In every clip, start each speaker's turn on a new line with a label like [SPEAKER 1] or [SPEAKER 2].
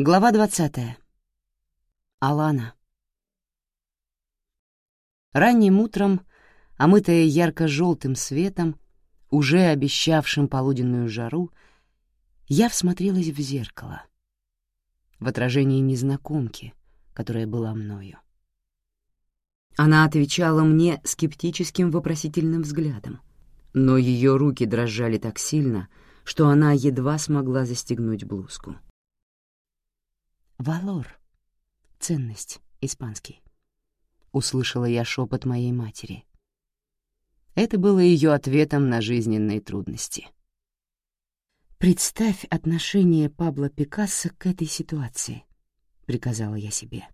[SPEAKER 1] Глава двадцатая. Алана. Ранним утром, омытая ярко-желтым светом, уже обещавшим полуденную жару, я всмотрелась в зеркало, в отражении незнакомки, которая была мною. Она отвечала мне скептическим вопросительным взглядом, но ее руки дрожали так сильно, что она едва смогла застегнуть блузку. «Валор. Ценность. Испанский». Услышала я шепот моей матери. Это было ее ответом на жизненные трудности. «Представь отношение Пабло Пикассо к этой ситуации», — приказала я себе.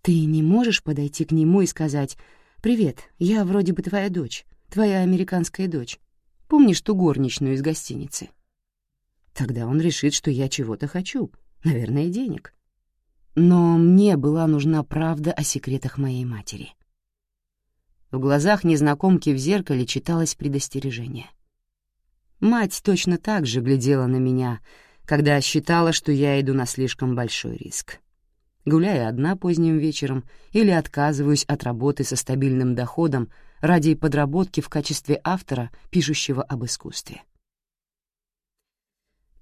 [SPEAKER 1] «Ты не можешь подойти к нему и сказать, «Привет, я вроде бы твоя дочь, твоя американская дочь. Помнишь ту горничную из гостиницы?» Тогда он решит, что я чего-то хочу, наверное, денег. Но мне была нужна правда о секретах моей матери. В глазах незнакомки в зеркале читалось предостережение. Мать точно так же глядела на меня, когда считала, что я иду на слишком большой риск. Гуляя одна поздним вечером или отказываюсь от работы со стабильным доходом ради подработки в качестве автора, пишущего об искусстве.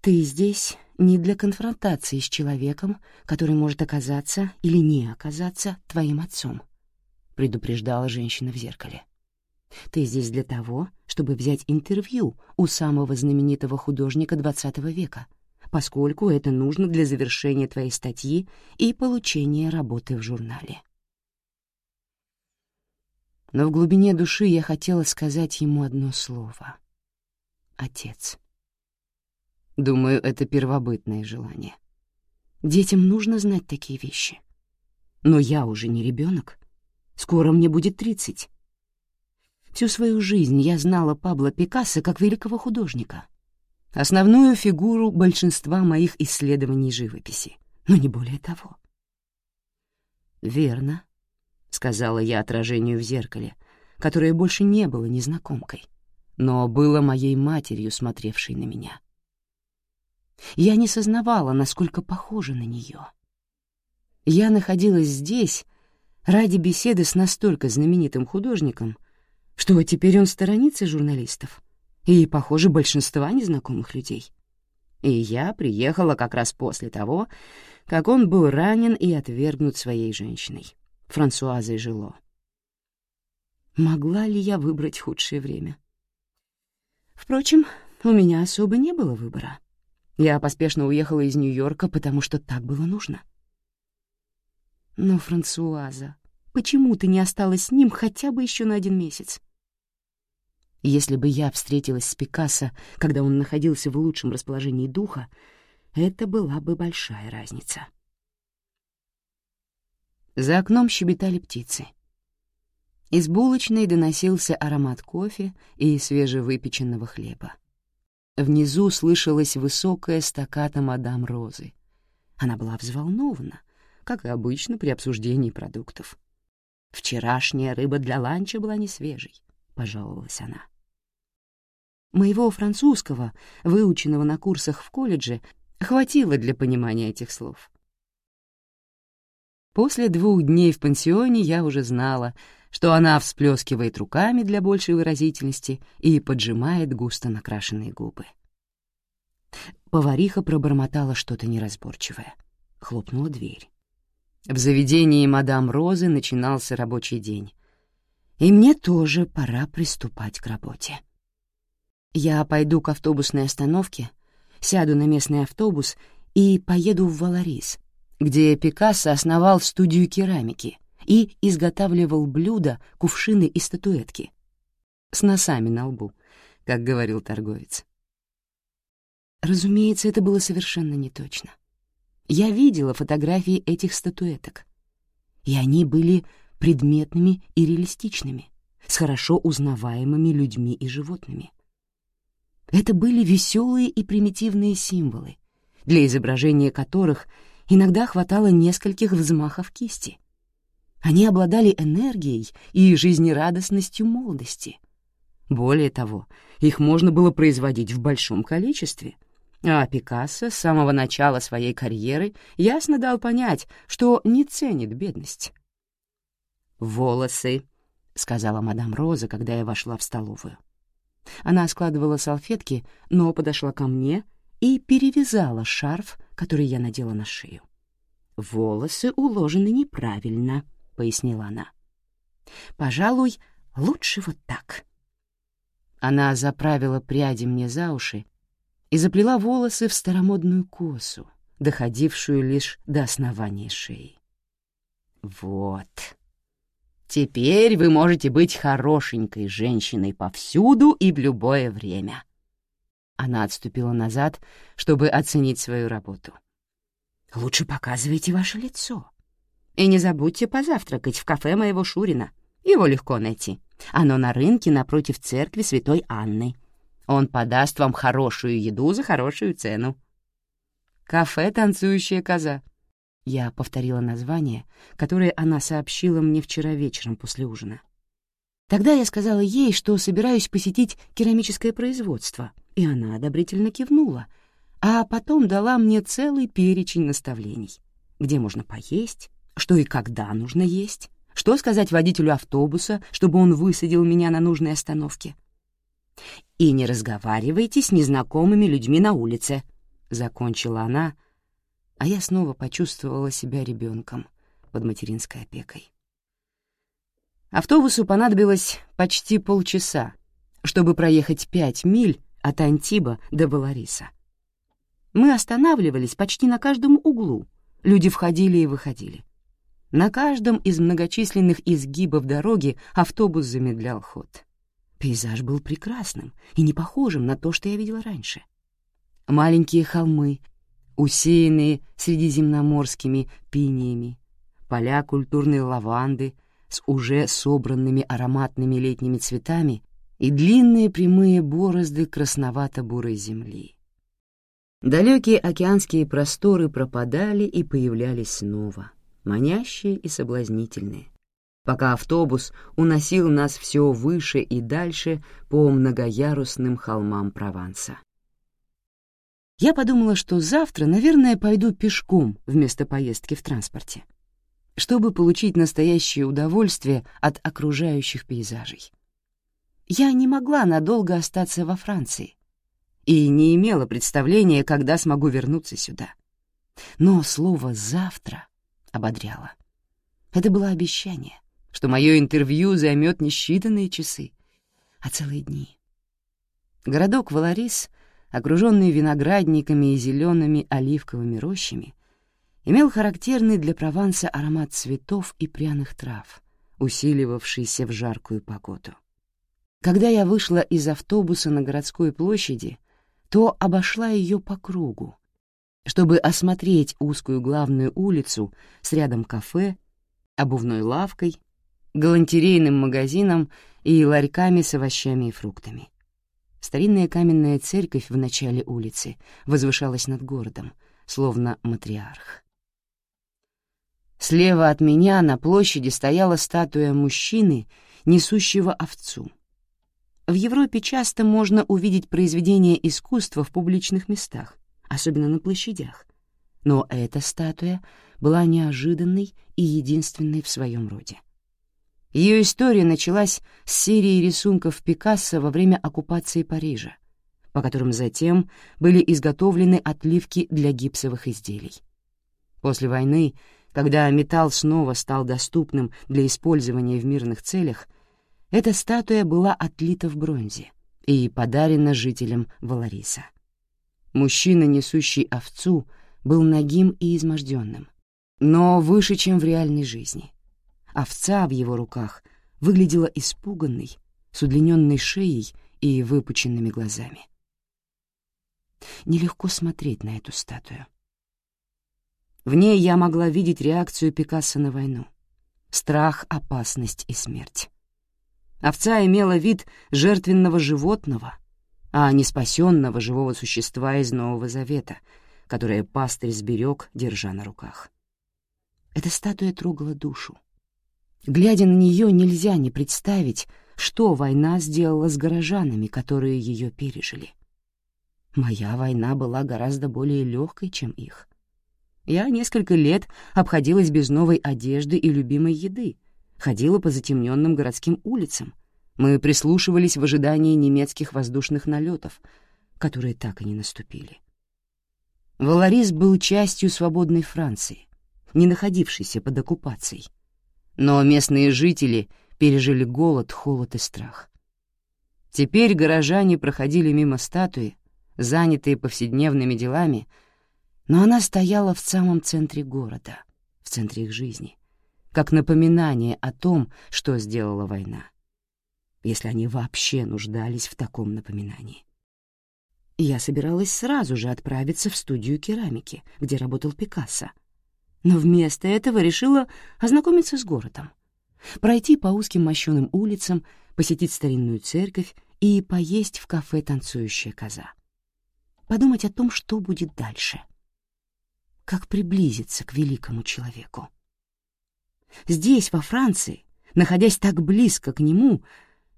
[SPEAKER 1] «Ты здесь не для конфронтации с человеком, который может оказаться или не оказаться твоим отцом», — предупреждала женщина в зеркале. «Ты здесь для того, чтобы взять интервью у самого знаменитого художника XX века, поскольку это нужно для завершения твоей статьи и получения работы в журнале». Но в глубине души я хотела сказать ему одно слово — «Отец». Думаю, это первобытное желание. Детям нужно знать такие вещи. Но я уже не ребенок. Скоро мне будет тридцать. Всю свою жизнь я знала Пабло Пикассо как великого художника, основную фигуру большинства моих исследований живописи, но не более того. «Верно», — сказала я отражению в зеркале, которое больше не было незнакомкой, но было моей матерью, смотревшей на меня. Я не сознавала, насколько похожа на нее. Я находилась здесь ради беседы с настолько знаменитым художником, что теперь он сторонится журналистов и, похоже, большинства незнакомых людей. И я приехала как раз после того, как он был ранен и отвергнут своей женщиной, Франсуазой Жило. Могла ли я выбрать худшее время? Впрочем, у меня особо не было выбора. Я поспешно уехала из Нью-Йорка, потому что так было нужно. Но, Франсуаза, почему ты не осталась с ним хотя бы еще на один месяц? Если бы я встретилась с Пикассо, когда он находился в лучшем расположении духа, это была бы большая разница. За окном щебетали птицы. Из булочной доносился аромат кофе и свежевыпеченного хлеба. Внизу слышалась высокая стаката мадам Розы. Она была взволнована, как и обычно при обсуждении продуктов. «Вчерашняя рыба для ланча была не свежей», — пожаловалась она. Моего французского, выученного на курсах в колледже, хватило для понимания этих слов. После двух дней в пансионе я уже знала, что она всплескивает руками для большей выразительности и поджимает густо накрашенные губы. Повариха пробормотала что-то неразборчивое. Хлопнула дверь. В заведении мадам Розы начинался рабочий день. И мне тоже пора приступать к работе. Я пойду к автобусной остановке, сяду на местный автобус и поеду в Валарис, где Пикассо основал студию керамики — и изготавливал блюда, кувшины и статуэтки. С носами на лбу, как говорил торговец. Разумеется, это было совершенно неточно. Я видела фотографии этих статуэток, и они были предметными и реалистичными, с хорошо узнаваемыми людьми и животными. Это были веселые и примитивные символы, для изображения которых иногда хватало нескольких взмахов кисти — они обладали энергией и жизнерадостностью молодости. Более того, их можно было производить в большом количестве, А Пикассо с самого начала своей карьеры ясно дал понять, что не ценит бедность. «Волосы», — сказала мадам Роза, когда я вошла в столовую. Она складывала салфетки, но подошла ко мне и перевязала шарф, который я надела на шею. «Волосы уложены неправильно», — пояснила она. «Пожалуй, лучше вот так». Она заправила пряди мне за уши и заплела волосы в старомодную косу, доходившую лишь до основания шеи. «Вот. Теперь вы можете быть хорошенькой женщиной повсюду и в любое время». Она отступила назад, чтобы оценить свою работу. «Лучше показывайте ваше лицо. И не забудьте позавтракать в кафе моего Шурина. Его легко найти. Оно на рынке напротив церкви Святой Анны. Он подаст вам хорошую еду за хорошую цену. «Кафе «Танцующая коза». Я повторила название, которое она сообщила мне вчера вечером после ужина. Тогда я сказала ей, что собираюсь посетить керамическое производство, и она одобрительно кивнула, а потом дала мне целый перечень наставлений, где можно поесть, что и когда нужно есть, что сказать водителю автобуса, чтобы он высадил меня на нужной остановке. «И не разговаривайте с незнакомыми людьми на улице», — закончила она, а я снова почувствовала себя ребенком под материнской опекой. Автобусу понадобилось почти полчаса, чтобы проехать пять миль от Антиба до Валариса. Мы останавливались почти на каждом углу, люди входили и выходили. На каждом из многочисленных изгибов дороги автобус замедлял ход. Пейзаж был прекрасным и не похожим на то, что я видела раньше. Маленькие холмы, усеянные средиземноморскими пиниями, поля культурной лаванды с уже собранными ароматными летними цветами и длинные прямые борозды красновато-бурой земли. Далекие океанские просторы пропадали и появлялись снова — манящие и соблазнительные, пока автобус уносил нас все выше и дальше по многоярусным холмам Прованса. Я подумала, что завтра, наверное, пойду пешком вместо поездки в транспорте, чтобы получить настоящее удовольствие от окружающих пейзажей. Я не могла надолго остаться во Франции и не имела представления, когда смогу вернуться сюда. Но слово «завтра» ободряло. Это было обещание, что мое интервью займет не считанные часы, а целые дни. Городок Валарис, окруженный виноградниками и зелеными оливковыми рощами, имел характерный для Прованса аромат цветов и пряных трав, усиливавшийся в жаркую погоду. Когда я вышла из автобуса на городской площади, то обошла ее по кругу, чтобы осмотреть узкую главную улицу с рядом кафе, обувной лавкой, галантерейным магазином и ларьками с овощами и фруктами. Старинная каменная церковь в начале улицы возвышалась над городом, словно матриарх. Слева от меня на площади стояла статуя мужчины, несущего овцу. В Европе часто можно увидеть произведения искусства в публичных местах, особенно на площадях. Но эта статуя была неожиданной и единственной в своем роде. Ее история началась с серии рисунков Пикассо во время оккупации Парижа, по которым затем были изготовлены отливки для гипсовых изделий. После войны, когда металл снова стал доступным для использования в мирных целях, эта статуя была отлита в бронзе и подарена жителям Валариса. Мужчина, несущий овцу, был нагим и изможденным, но выше, чем в реальной жизни. Овца в его руках выглядела испуганной, с удлиненной шеей и выпученными глазами. Нелегко смотреть на эту статую. В ней я могла видеть реакцию Пикассо на войну. Страх, опасность и смерть. Овца имела вид жертвенного животного, а не спасенного живого существа из Нового Завета, которое пастырь сберег, держа на руках. Эта статуя трогала душу. Глядя на нее, нельзя не представить, что война сделала с горожанами, которые ее пережили. Моя война была гораздо более легкой, чем их. Я несколько лет обходилась без новой одежды и любимой еды, ходила по затемненным городским улицам. Мы прислушивались в ожидании немецких воздушных налетов, которые так и не наступили. Валарис был частью свободной Франции, не находившейся под оккупацией. Но местные жители пережили голод, холод и страх. Теперь горожане проходили мимо статуи, занятые повседневными делами, но она стояла в самом центре города, в центре их жизни, как напоминание о том, что сделала война, если они вообще нуждались в таком напоминании. Я собиралась сразу же отправиться в студию керамики, где работал Пикассо, но вместо этого решила ознакомиться с городом, пройти по узким мощеным улицам, посетить старинную церковь и поесть в кафе «Танцующая коза» подумать о том, что будет дальше. Как приблизиться к великому человеку. Здесь, во Франции, находясь так близко к нему,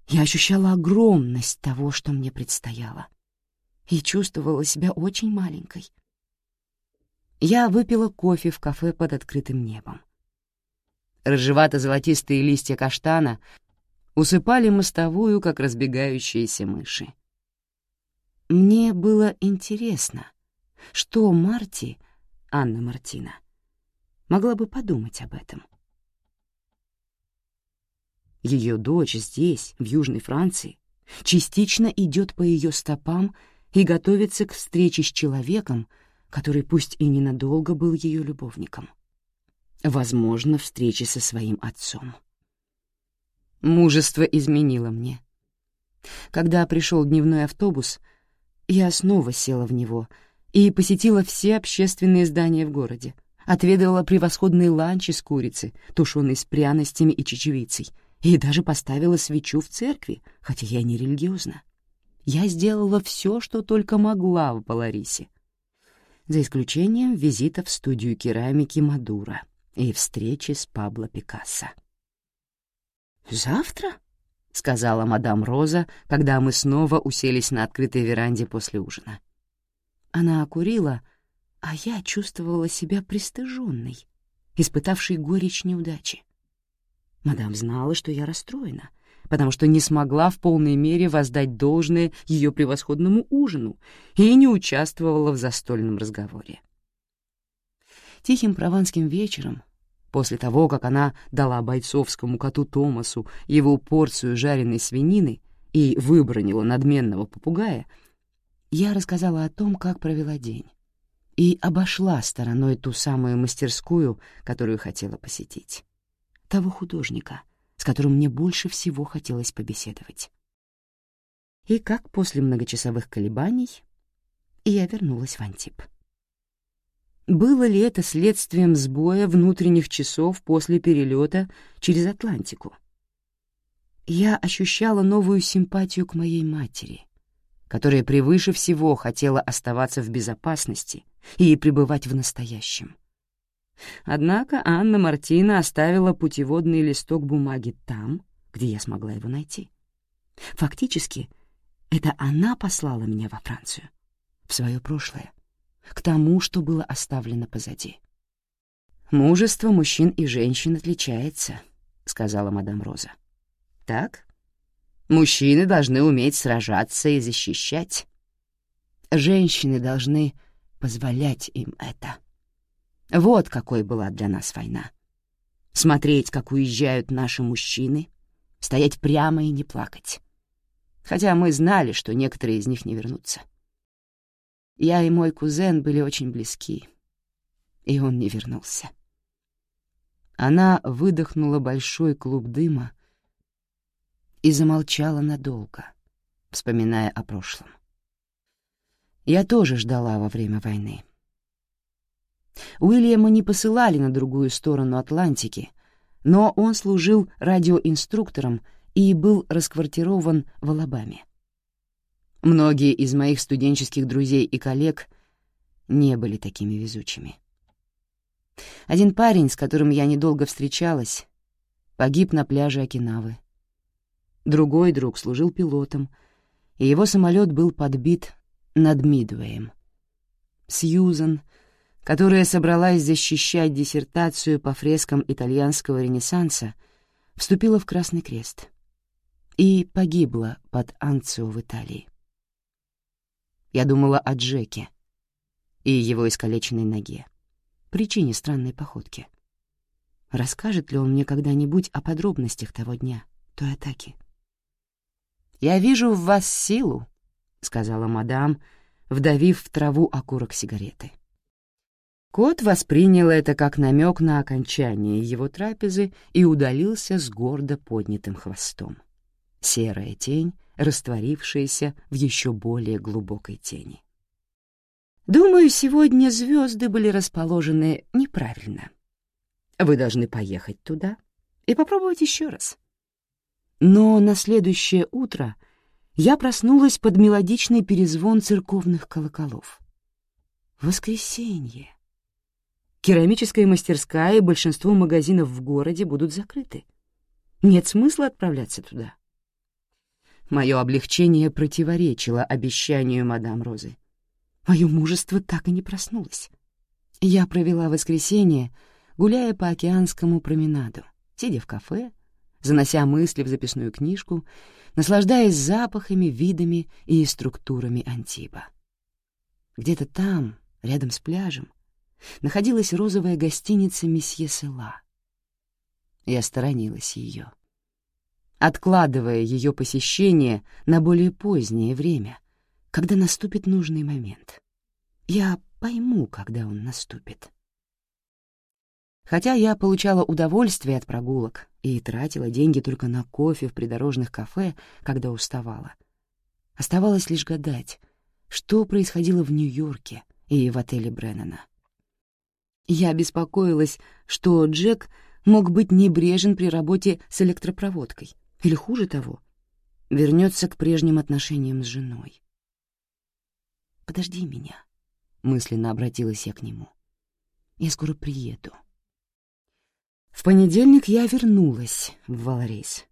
[SPEAKER 1] я ощущала огромность того, что мне предстояло, и чувствовала себя очень маленькой. Я выпила кофе в кафе под открытым небом. Рыжевато-золотистые листья каштана усыпали мостовую, как разбегающиеся мыши. Мне было интересно, что Марти, Анна Мартина, могла бы подумать об этом. Ее дочь здесь, в Южной Франции, частично идет по ее стопам и готовится к встрече с человеком, который пусть и ненадолго был ее любовником. Возможно, встрече со своим отцом. Мужество изменило мне. Когда пришел дневной автобус — я снова села в него и посетила все общественные здания в городе, отведала превосходный ланч из курицы, тушеной с пряностями и чечевицей, и даже поставила свечу в церкви, хотя я не религиозна. Я сделала все, что только могла в Паларисе, за исключением визита в студию керамики Мадура и встречи с Пабло Пикассо. «Завтра?» — сказала мадам Роза, когда мы снова уселись на открытой веранде после ужина. Она окурила, а я чувствовала себя пристыженной, испытавшей горечь неудачи. Мадам знала, что я расстроена, потому что не смогла в полной мере воздать должное ее превосходному ужину и не участвовала в застольном разговоре. Тихим прованским вечером После того, как она дала бойцовскому коту Томасу его порцию жареной свинины и выбронила надменного попугая, я рассказала о том, как провела день, и обошла стороной ту самую мастерскую, которую хотела посетить. Того художника, с которым мне больше всего хотелось побеседовать. И как после многочасовых колебаний я вернулась в Антип. Было ли это следствием сбоя внутренних часов после перелета через Атлантику? Я ощущала новую симпатию к моей матери, которая превыше всего хотела оставаться в безопасности и пребывать в настоящем. Однако Анна Мартина оставила путеводный листок бумаги там, где я смогла его найти. Фактически, это она послала меня во Францию, в свое прошлое к тому, что было оставлено позади. «Мужество мужчин и женщин отличается», — сказала мадам Роза. «Так? Мужчины должны уметь сражаться и защищать. Женщины должны позволять им это. Вот какой была для нас война. Смотреть, как уезжают наши мужчины, стоять прямо и не плакать. Хотя мы знали, что некоторые из них не вернутся. Я и мой кузен были очень близки, и он не вернулся. Она выдохнула большой клуб дыма и замолчала надолго, вспоминая о прошлом. Я тоже ждала во время войны. Уильяма не посылали на другую сторону Атлантики, но он служил радиоинструктором и был расквартирован в Алабаме. Многие из моих студенческих друзей и коллег не были такими везучими. Один парень, с которым я недолго встречалась, погиб на пляже Окинавы. Другой друг служил пилотом, и его самолет был подбит над Мидуэем. Сьюзан, которая собралась защищать диссертацию по фрескам итальянского ренессанса, вступила в Красный Крест и погибла под Анцио в Италии. Я думала о Джеке и его искалеченной ноге, причине странной походки. Расскажет ли он мне когда-нибудь о подробностях того дня, той атаки? «Я вижу в вас силу», — сказала мадам, вдавив в траву окурок сигареты. Кот воспринял это как намек на окончание его трапезы и удалился с гордо поднятым хвостом. Серая тень, растворившаяся в еще более глубокой тени. Думаю, сегодня звезды были расположены неправильно. Вы должны поехать туда и попробовать еще раз. Но на следующее утро я проснулась под мелодичный перезвон церковных колоколов. Воскресенье. Керамическая мастерская и большинство магазинов в городе будут закрыты. Нет смысла отправляться туда. Мое облегчение противоречило обещанию мадам Розы. Мое мужество так и не проснулось. Я провела воскресенье, гуляя по океанскому променаду, сидя в кафе, занося мысли в записную книжку, наслаждаясь запахами, видами и структурами Антиба. Где-то там, рядом с пляжем, находилась розовая гостиница месье Села. Я сторонилась ее, откладывая ее посещение на более позднее время, когда наступит нужный момент. Я пойму, когда он наступит. Хотя я получала удовольствие от прогулок и тратила деньги только на кофе в придорожных кафе, когда уставала. Оставалось лишь гадать, что происходило в Нью-Йорке и в отеле Бреннана. Я беспокоилась, что Джек мог быть небрежен при работе с электропроводкой, или, хуже того, вернется к прежним отношениям с женой. «Подожди меня», — мысленно обратилась я к нему. «Я скоро приеду». В понедельник я вернулась в Валрейс,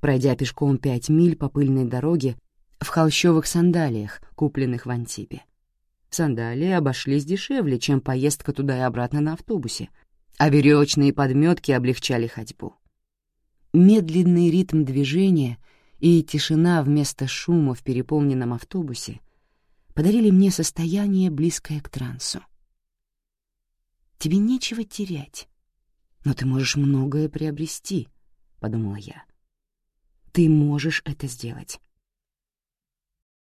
[SPEAKER 1] пройдя пешком пять миль по пыльной дороге в холщовых сандалиях, купленных в Антибе. Сандалии обошлись дешевле, чем поездка туда и обратно на автобусе, а веревочные подметки облегчали ходьбу. Медленный ритм движения и тишина вместо шума в переполненном автобусе подарили мне состояние, близкое к трансу. «Тебе нечего терять», «Но ты можешь многое приобрести», — подумала я. «Ты можешь это сделать».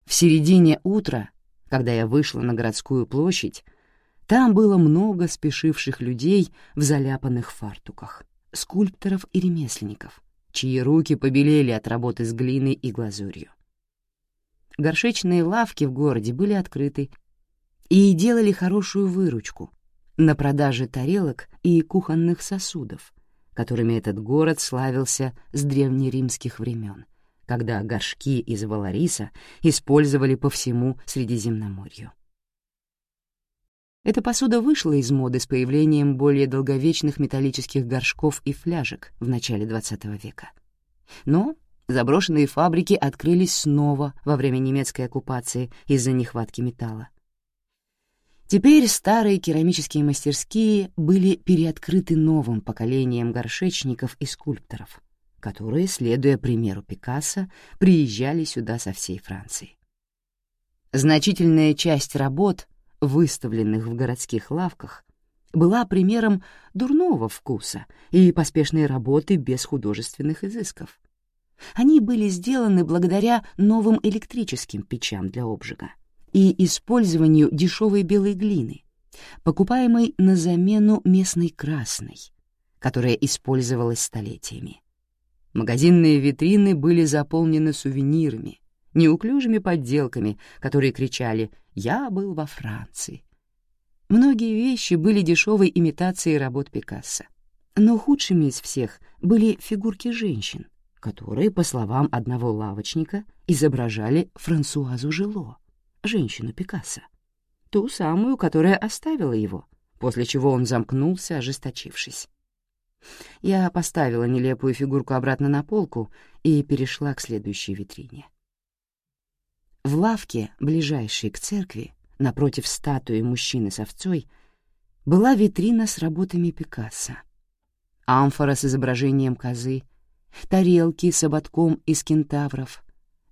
[SPEAKER 1] В середине утра, когда я вышла на городскую площадь, там было много спешивших людей в заляпанных фартуках, скульпторов и ремесленников, чьи руки побелели от работы с глиной и глазурью. Горшечные лавки в городе были открыты и делали хорошую выручку, на продаже тарелок и кухонных сосудов, которыми этот город славился с древнеримских времен, когда горшки из валариса использовали по всему Средиземноморью. Эта посуда вышла из моды с появлением более долговечных металлических горшков и фляжек в начале XX века. Но заброшенные фабрики открылись снова во время немецкой оккупации из-за нехватки металла. Теперь старые керамические мастерские были переоткрыты новым поколением горшечников и скульпторов, которые, следуя примеру Пикассо, приезжали сюда со всей Франции. Значительная часть работ, выставленных в городских лавках, была примером дурного вкуса и поспешной работы без художественных изысков. Они были сделаны благодаря новым электрическим печам для обжига и использованию дешевой белой глины, покупаемой на замену местной красной, которая использовалась столетиями. Магазинные витрины были заполнены сувенирами, неуклюжими подделками, которые кричали «Я был во Франции». Многие вещи были дешевой имитацией работ Пикассо. Но худшими из всех были фигурки женщин, которые, по словам одного лавочника, изображали Франсуазу Жило женщину Пикассо, ту самую, которая оставила его, после чего он замкнулся, ожесточившись. Я поставила нелепую фигурку обратно на полку и перешла к следующей витрине. В лавке, ближайшей к церкви, напротив статуи мужчины с овцой, была витрина с работами Пикассо. Амфора с изображением козы, тарелки с ободком из кентавров,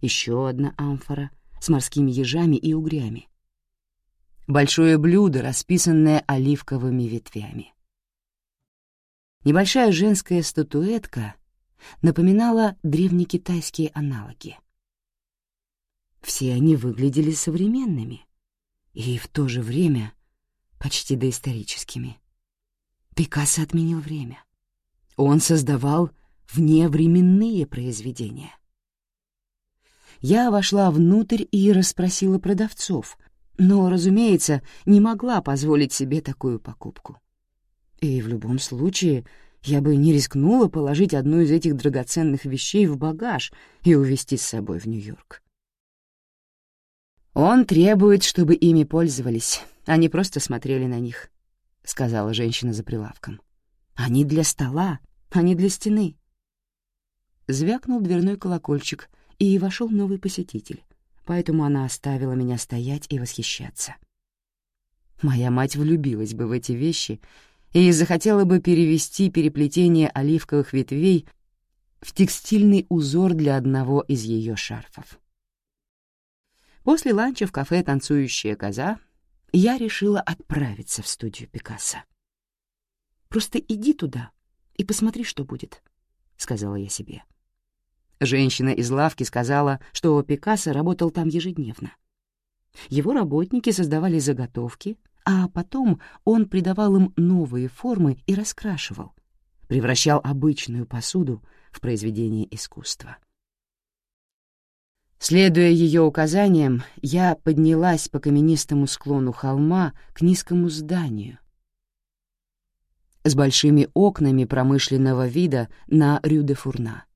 [SPEAKER 1] еще одна амфора с морскими ежами и угрями. Большое блюдо, расписанное оливковыми ветвями. Небольшая женская статуэтка напоминала древнекитайские аналоги. Все они выглядели современными и в то же время почти доисторическими. Пикассо отменил время. Он создавал вневременные произведения. Я вошла внутрь и расспросила продавцов, но, разумеется, не могла позволить себе такую покупку. И в любом случае я бы не рискнула положить одну из этих драгоценных вещей в багаж и увезти с собой в Нью-Йорк. «Он требует, чтобы ими пользовались, а не просто смотрели на них», — сказала женщина за прилавком. «Они для стола, не для стены». Звякнул дверной колокольчик, и вошел новый посетитель, поэтому она оставила меня стоять и восхищаться. Моя мать влюбилась бы в эти вещи и захотела бы перевести переплетение оливковых ветвей в текстильный узор для одного из ее шарфов. После ланча в кафе «Танцующая коза» я решила отправиться в студию Пикассо. «Просто иди туда и посмотри, что будет», — сказала я себе. Женщина из лавки сказала, что Пикассо работал там ежедневно. Его работники создавали заготовки, а потом он придавал им новые формы и раскрашивал, превращал обычную посуду в произведение искусства. Следуя ее указаниям, я поднялась по каменистому склону холма к низкому зданию с большими окнами промышленного вида на Рю-де-Фурна.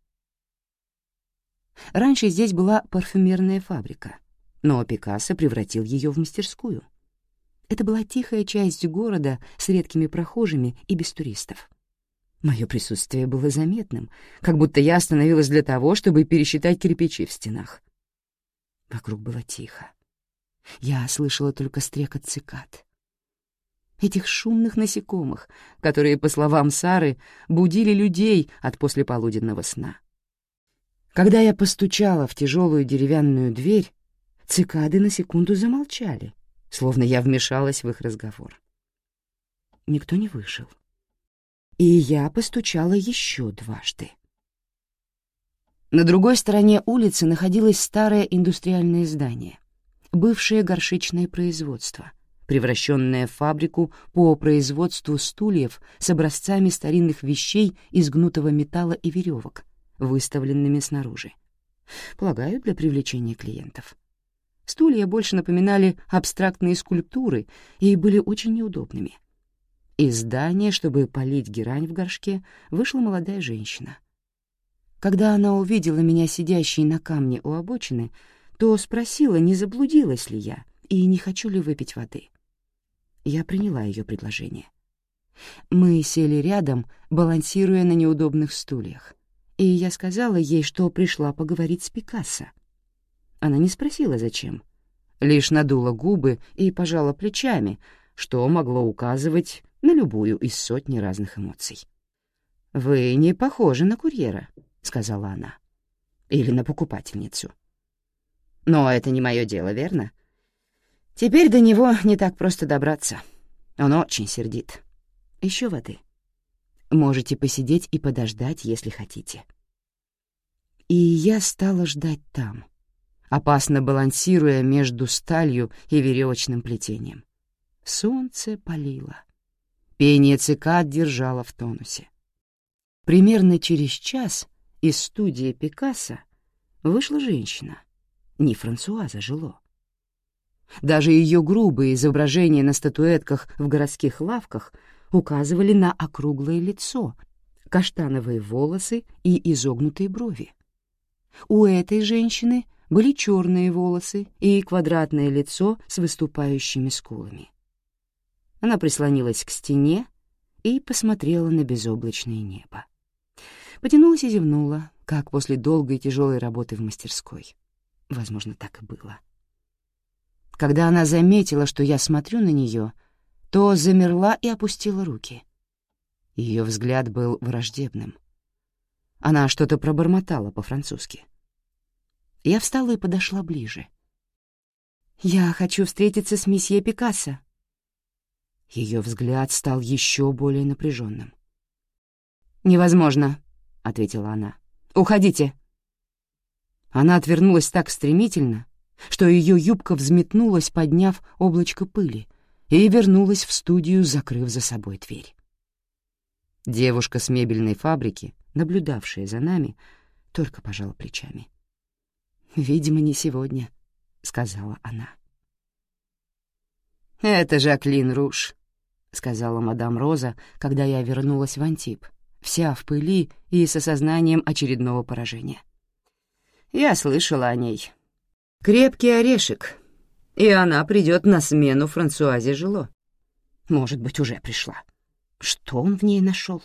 [SPEAKER 1] Раньше здесь была парфюмерная фабрика, но Пикассо превратил ее в мастерскую. Это была тихая часть города с редкими прохожими и без туристов. Мое присутствие было заметным, как будто я остановилась для того, чтобы пересчитать кирпичи в стенах. Вокруг было тихо. Я слышала только стрекот цикад. Этих шумных насекомых, которые, по словам Сары, будили людей от послеполуденного сна. Когда я постучала в тяжелую деревянную дверь, цикады на секунду замолчали, словно я вмешалась в их разговор. Никто не вышел. И я постучала еще дважды. На другой стороне улицы находилось старое индустриальное здание, бывшее горшечное производство, превращенное в фабрику по производству стульев с образцами старинных вещей из гнутого металла и веревок, выставленными снаружи. Полагаю, для привлечения клиентов. Стулья больше напоминали абстрактные скульптуры и были очень неудобными. Из здания, чтобы полить герань в горшке, вышла молодая женщина. Когда она увидела меня сидящей на камне у обочины, то спросила, не заблудилась ли я и не хочу ли выпить воды. Я приняла ее предложение. Мы сели рядом, балансируя на неудобных стульях и я сказала ей, что пришла поговорить с Пикассо. Она не спросила, зачем, лишь надула губы и пожала плечами, что могло указывать на любую из сотни разных эмоций. «Вы не похожи на курьера», — сказала она, — «или на покупательницу». «Но это не мое дело, верно? Теперь до него не так просто добраться. Он очень сердит. Еще воды». Можете посидеть и подождать, если хотите. И я стала ждать там, опасно балансируя между сталью и веревочным плетением. Солнце палило. Пение цикад держало в тонусе. Примерно через час из студии Пикассо вышла женщина, не Франсуаза Жило. Даже ее грубые изображения на статуэтках в городских лавках указывали на округлое лицо, каштановые волосы и изогнутые брови. У этой женщины были черные волосы и квадратное лицо с выступающими скулами. Она прислонилась к стене и посмотрела на безоблачное небо. Потянулась и зевнула, как после долгой и тяжелой работы в мастерской. Возможно, так и было. Когда она заметила, что я смотрю на нее, то замерла и опустила руки. Ее взгляд был враждебным. Она что-то пробормотала по-французски. Я встала и подошла ближе. «Я хочу встретиться с месье Пикассо». Ее взгляд стал еще более напряженным. «Невозможно», — ответила она. «Уходите». Она отвернулась так стремительно, что ее юбка взметнулась, подняв облачко пыли, и вернулась в студию, закрыв за собой дверь. Девушка с мебельной фабрики, наблюдавшая за нами, только пожала плечами. «Видимо, не сегодня», — сказала она. «Это Жаклин Руш», — сказала мадам Роза, когда я вернулась в Антип, вся в пыли и с осознанием очередного поражения. «Я слышала о ней. Крепкий орешек, и она придет на смену Франсуазе Жило. Может быть, уже пришла. Что он в ней нашел?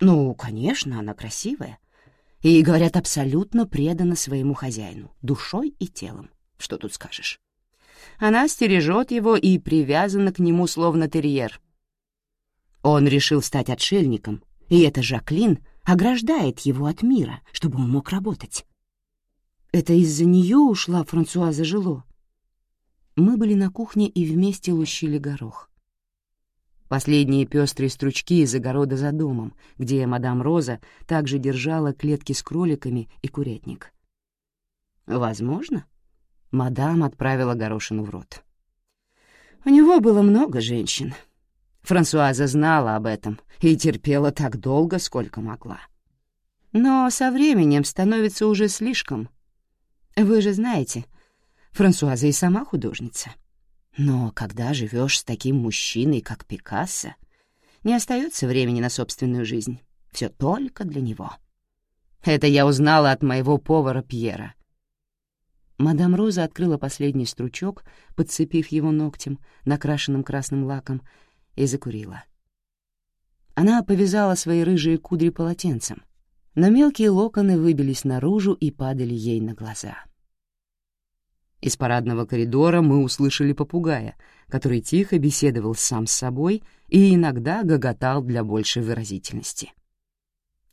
[SPEAKER 1] Ну, конечно, она красивая. И, говорят, абсолютно предана своему хозяину, душой и телом. Что тут скажешь? Она стережет его и привязана к нему словно терьер. Он решил стать отшельником, и эта Жаклин ограждает его от мира, чтобы он мог работать. Это из-за нее ушла Франсуаза Жило. Мы были на кухне и вместе лущили горох. Последние пестрые стручки из огорода за домом, где мадам Роза также держала клетки с кроликами и курятник. Возможно, мадам отправила горошину в рот. У него было много женщин. Франсуаза знала об этом и терпела так долго, сколько могла. Но со временем становится уже слишком. Вы же знаете, Франсуаза и сама художница — но когда живешь с таким мужчиной, как Пикассо, не остается времени на собственную жизнь. Все только для него. Это я узнала от моего повара Пьера. Мадам Роза открыла последний стручок, подцепив его ногтем, накрашенным красным лаком, и закурила. Она повязала свои рыжие кудри полотенцем, но мелкие локоны выбились наружу и падали ей на глаза. — из парадного коридора мы услышали попугая, который тихо беседовал сам с собой и иногда гоготал для большей выразительности.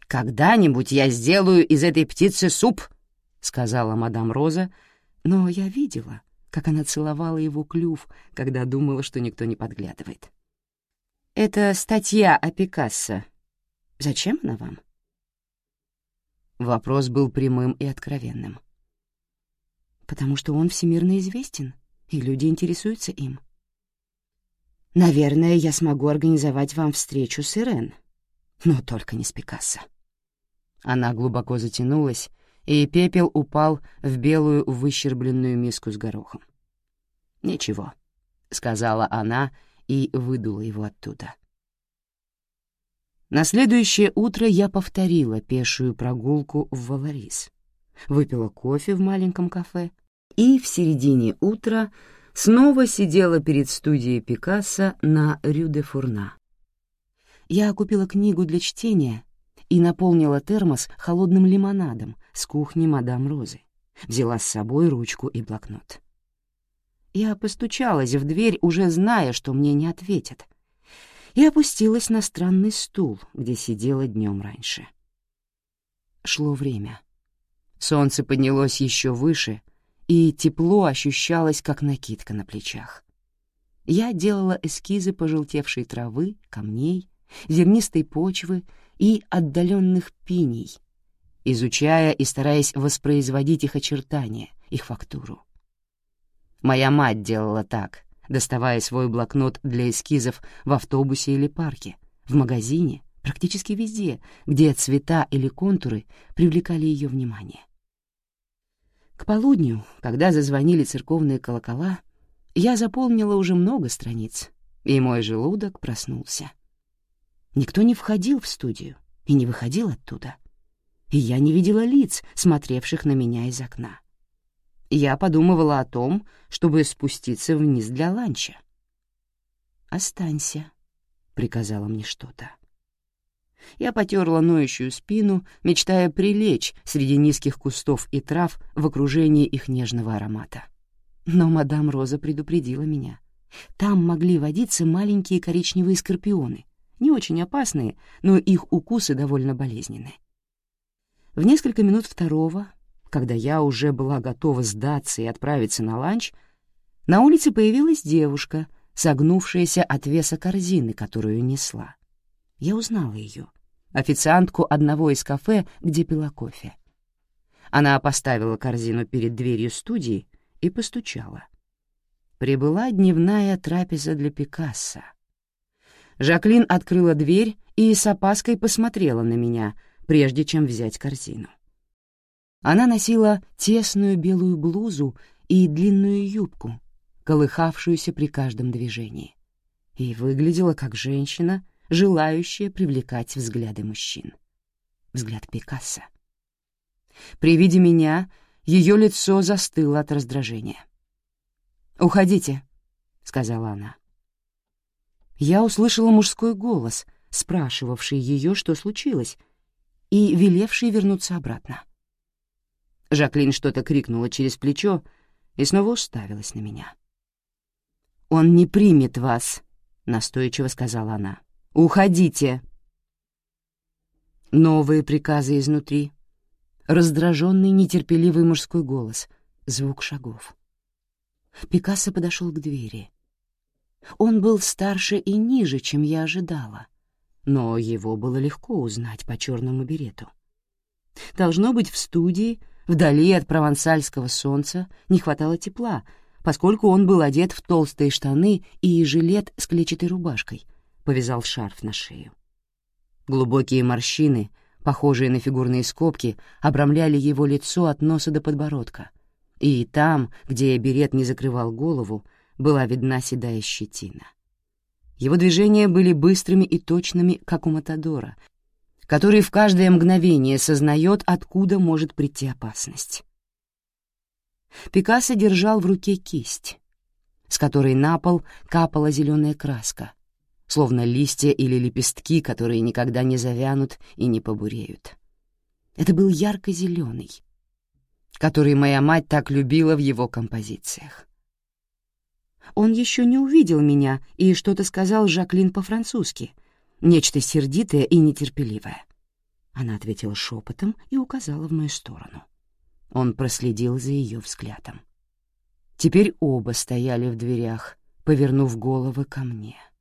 [SPEAKER 1] «Когда-нибудь я сделаю из этой птицы суп», — сказала мадам Роза, но я видела, как она целовала его клюв, когда думала, что никто не подглядывает. «Это статья о Пикассо. Зачем она вам?» Вопрос был прямым и откровенным потому что он всемирно известен, и люди интересуются им. Наверное, я смогу организовать вам встречу с Ирен, но только не с Пикассо. Она глубоко затянулась, и пепел упал в белую выщербленную миску с горохом. «Ничего», — сказала она и выдула его оттуда. На следующее утро я повторила пешую прогулку в Валарис, выпила кофе в маленьком кафе и в середине утра снова сидела перед студией Пикассо на Рю-де-Фурна. Я купила книгу для чтения и наполнила термос холодным лимонадом с кухни мадам Розы. Взяла с собой ручку и блокнот. Я постучалась в дверь, уже зная, что мне не ответят, и опустилась на странный стул, где сидела днем раньше. Шло время. Солнце поднялось еще выше, и тепло ощущалось, как накидка на плечах. Я делала эскизы пожелтевшей травы, камней, зернистой почвы и отдаленных пиней, изучая и стараясь воспроизводить их очертания, их фактуру. Моя мать делала так, доставая свой блокнот для эскизов в автобусе или парке, в магазине, практически везде, где цвета или контуры привлекали ее внимание. К полудню, когда зазвонили церковные колокола, я заполнила уже много страниц, и мой желудок проснулся. Никто не входил в студию и не выходил оттуда, и я не видела лиц, смотревших на меня из окна. Я подумывала о том, чтобы спуститься вниз для ланча. «Останься», — приказала мне что-то. Я потерла ноющую спину, мечтая прилечь среди низких кустов и трав в окружении их нежного аромата. Но мадам Роза предупредила меня. Там могли водиться маленькие коричневые скорпионы, не очень опасные, но их укусы довольно болезненны. В несколько минут второго, когда я уже была готова сдаться и отправиться на ланч, на улице появилась девушка, согнувшаяся от веса корзины, которую несла. Я узнала ее, официантку одного из кафе, где пила кофе. Она поставила корзину перед дверью студии и постучала. Прибыла дневная трапеза для Пикассо. Жаклин открыла дверь и с опаской посмотрела на меня, прежде чем взять корзину. Она носила тесную белую блузу и длинную юбку, колыхавшуюся при каждом движении, и выглядела как женщина, желающая привлекать взгляды мужчин. Взгляд Пикассо. При виде меня ее лицо застыло от раздражения. «Уходите», — сказала она. Я услышала мужской голос, спрашивавший ее, что случилось, и велевший вернуться обратно. Жаклин что-то крикнула через плечо и снова уставилась на меня. «Он не примет вас», — настойчиво сказала она. «Уходите!» Новые приказы изнутри. Раздраженный, нетерпеливый мужской голос. Звук шагов. Пикассо подошел к двери. Он был старше и ниже, чем я ожидала, но его было легко узнать по черному берету. Должно быть, в студии, вдали от провансальского солнца, не хватало тепла, поскольку он был одет в толстые штаны и жилет с клетчатой рубашкой, повязал шарф на шею. Глубокие морщины — похожие на фигурные скобки, обрамляли его лицо от носа до подбородка. И там, где берет не закрывал голову, была видна седая щетина. Его движения были быстрыми и точными, как у Матадора, который в каждое мгновение сознает, откуда может прийти опасность. Пикассо держал в руке кисть, с которой на пол капала зеленая краска, словно листья или лепестки, которые никогда не завянут и не побуреют. Это был ярко-зеленый, который моя мать так любила в его композициях. Он еще не увидел меня и что-то сказал Жаклин по-французски, нечто сердитое и нетерпеливое. Она ответила шепотом и указала в мою сторону. Он проследил за ее взглядом. Теперь оба стояли в дверях, повернув головы ко мне. —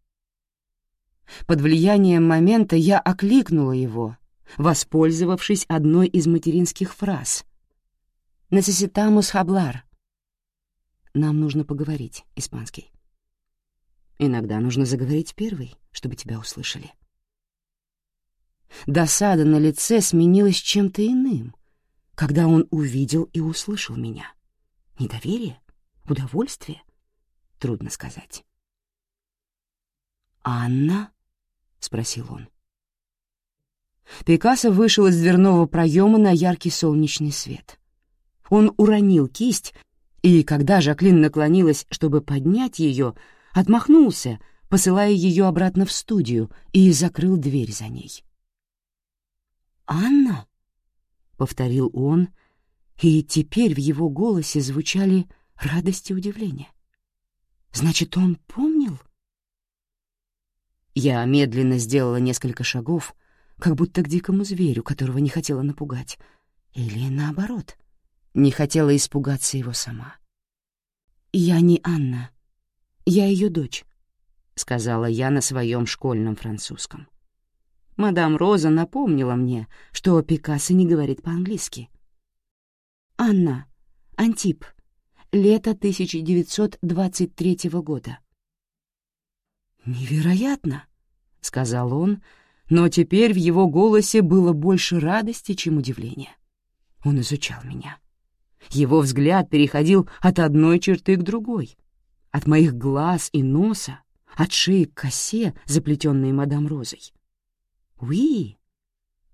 [SPEAKER 1] под влиянием момента я окликнула его, воспользовавшись одной из материнских фраз. «Necesitamos hablar». Нам нужно поговорить, испанский. Иногда нужно заговорить первой, чтобы тебя услышали. Досада на лице сменилась чем-то иным, когда он увидел и услышал меня. Недоверие? Удовольствие? Трудно сказать. «Анна?» — спросил он. Пикассо вышел из дверного проема на яркий солнечный свет. Он уронил кисть, и, когда Жаклин наклонилась, чтобы поднять ее, отмахнулся, посылая ее обратно в студию, и закрыл дверь за ней. «Анна?» — повторил он, и теперь в его голосе звучали радость и удивление. «Значит, он помнил?» Я медленно сделала несколько шагов, как будто к дикому зверю, которого не хотела напугать. Или наоборот, не хотела испугаться его сама. «Я не Анна. Я ее дочь», — сказала я на своем школьном французском. Мадам Роза напомнила мне, что Пикассо не говорит по-английски. «Анна, Антип, лето 1923 года». «Невероятно!» — сказал он, но теперь в его голосе было больше радости, чем удивления. Он изучал меня. Его взгляд переходил от одной черты к другой, от моих глаз и носа, от шеи к косе, заплетенной мадам Розой. «Уи,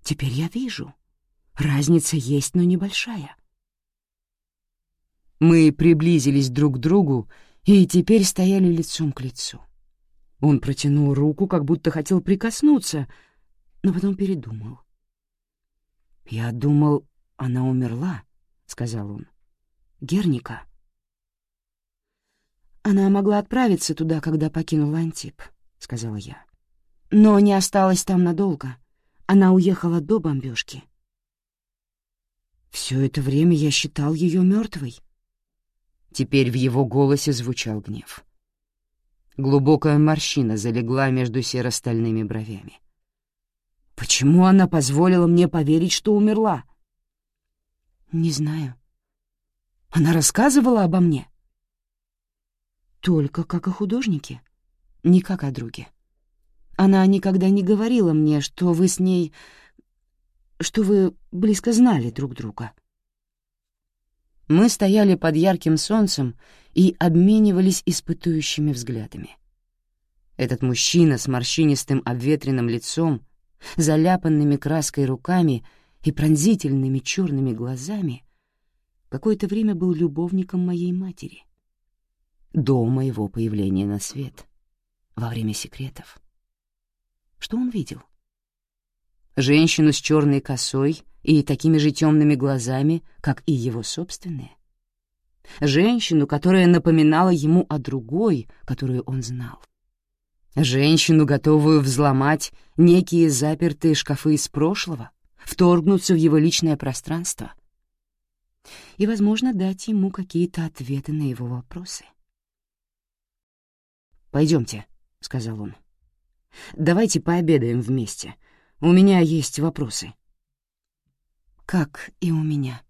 [SPEAKER 1] теперь я вижу. Разница есть, но небольшая». Мы приблизились друг к другу и теперь стояли лицом к лицу. Он протянул руку, как будто хотел прикоснуться, но потом передумал. «Я думал, она умерла», — сказал он. «Герника». Она могла отправиться туда, когда покинула Антип, — сказала я. Но не осталась там надолго. Она уехала до бомбежки. Все это время я считал ее мертвой. Теперь в его голосе звучал гнев. Глубокая морщина залегла между серо-стальными бровями. Почему она позволила мне поверить, что умерла? Не знаю. Она рассказывала обо мне? Только как о художнике, не как о друге. Она никогда не говорила мне, что вы с ней... что вы близко знали друг друга. Мы стояли под ярким солнцем и обменивались испытующими взглядами. Этот мужчина с морщинистым обветренным лицом, заляпанными краской руками и пронзительными черными глазами какое-то время был любовником моей матери до моего появления на свет, во время секретов. Что он видел? Женщину с черной косой и такими же темными глазами, как и его собственные? Женщину, которая напоминала ему о другой, которую он знал. Женщину, готовую взломать некие запертые шкафы из прошлого, вторгнуться в его личное пространство и, возможно, дать ему какие-то ответы на его вопросы. «Пойдемте», — сказал он. «Давайте пообедаем вместе. У меня есть вопросы». «Как и у меня».